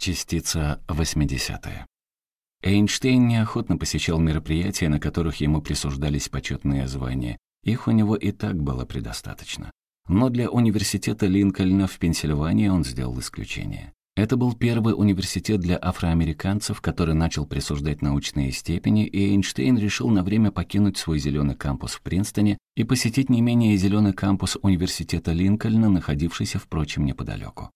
Частица 80. Эйнштейн неохотно посещал мероприятия, на которых ему присуждались почетные звания. Их у него и так было предостаточно. Но для университета Линкольна в Пенсильвании он сделал исключение. Это был первый университет для афроамериканцев, который начал присуждать научные степени, и Эйнштейн решил на время покинуть свой зеленый кампус в Принстоне и посетить не менее зеленый кампус университета Линкольна, находившийся, впрочем, неподалеку.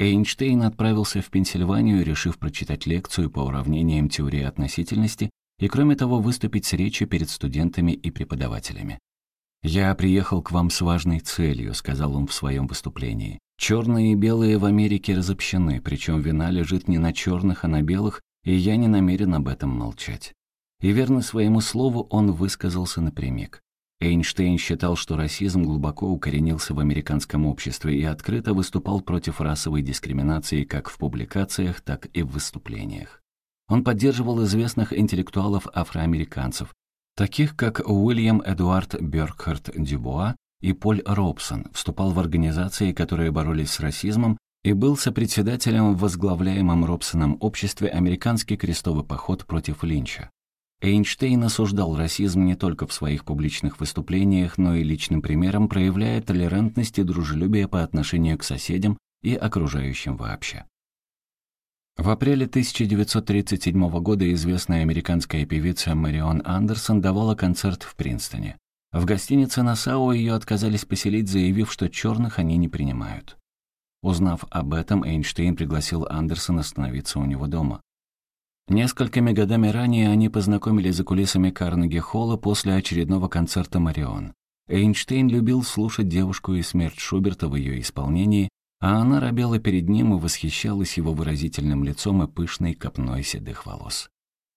Эйнштейн отправился в Пенсильванию, решив прочитать лекцию по уравнениям теории относительности и, кроме того, выступить с речью перед студентами и преподавателями. «Я приехал к вам с важной целью», — сказал он в своем выступлении. «Черные и белые в Америке разобщены, причем вина лежит не на черных, а на белых, и я не намерен об этом молчать». И верно своему слову он высказался напрямик. Эйнштейн считал, что расизм глубоко укоренился в американском обществе и открыто выступал против расовой дискриминации как в публикациях, так и в выступлениях. Он поддерживал известных интеллектуалов-афроамериканцев, таких как Уильям Эдуард Бёркхарт Дюбуа и Поль Робсон, вступал в организации, которые боролись с расизмом, и был сопредседателем в возглавляемом Робсоном обществе «Американский крестовый поход против Линча». Эйнштейн осуждал расизм не только в своих публичных выступлениях, но и личным примером, проявляя толерантность и дружелюбие по отношению к соседям и окружающим вообще. В апреле 1937 года известная американская певица Марион Андерсон давала концерт в Принстоне. В гостинице Нассау ее отказались поселить, заявив, что черных они не принимают. Узнав об этом, Эйнштейн пригласил Андерсон остановиться у него дома. Несколькими годами ранее они познакомились за кулисами Карнеги-холла после очередного концерта «Марион». Эйнштейн любил слушать девушку и смерть Шуберта в ее исполнении, а она робела перед ним и восхищалась его выразительным лицом и пышной копной седых волос.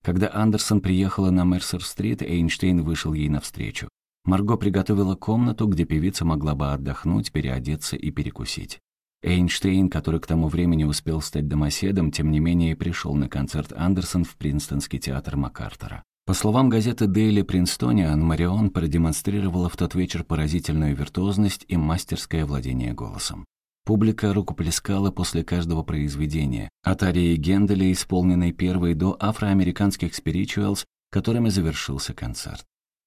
Когда Андерсон приехала на Мерсер-стрит, Эйнштейн вышел ей навстречу. Марго приготовила комнату, где певица могла бы отдохнуть, переодеться и перекусить. Эйнштейн, который к тому времени успел стать домоседом, тем не менее пришел на концерт Андерсон в Принстонский театр МакАртура. По словам газеты Daily Принстониан, Марион продемонстрировала в тот вечер поразительную виртуозность и мастерское владение голосом. Публика рукоплескала после каждого произведения, от арии Генделя, исполненной первой, до афроамериканских спиричуэлс, которыми завершился концерт.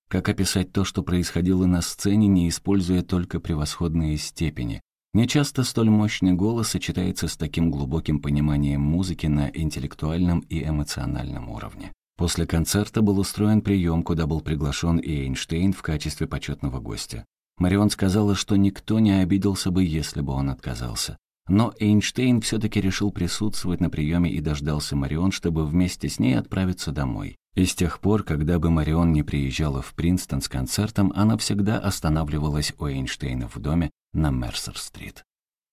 Как описать то, что происходило на сцене, не используя только превосходные степени, Нечасто столь мощный голос сочетается с таким глубоким пониманием музыки на интеллектуальном и эмоциональном уровне. После концерта был устроен прием, куда был приглашен и Эйнштейн в качестве почетного гостя. Марион сказала, что никто не обиделся бы, если бы он отказался. Но Эйнштейн все-таки решил присутствовать на приеме и дождался Марион, чтобы вместе с ней отправиться домой. И с тех пор, когда бы Марион не приезжала в Принстон с концертом, она всегда останавливалась у Эйнштейна в доме, на Мерсер-стрит.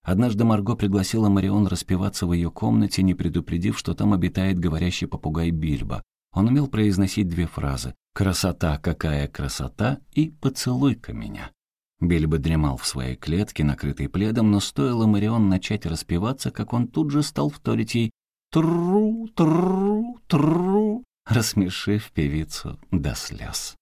Однажды Марго пригласила Марион распеваться в ее комнате, не предупредив, что там обитает говорящий попугай Бильбо. Он умел произносить две фразы «Красота, какая красота!» и «Поцелуй-ка меня». Бильбо дремал в своей клетке, накрытой пледом, но стоило Марион начать распеваться, как он тут же стал вторить ей «тру, тру, тру», рассмешив певицу до слез.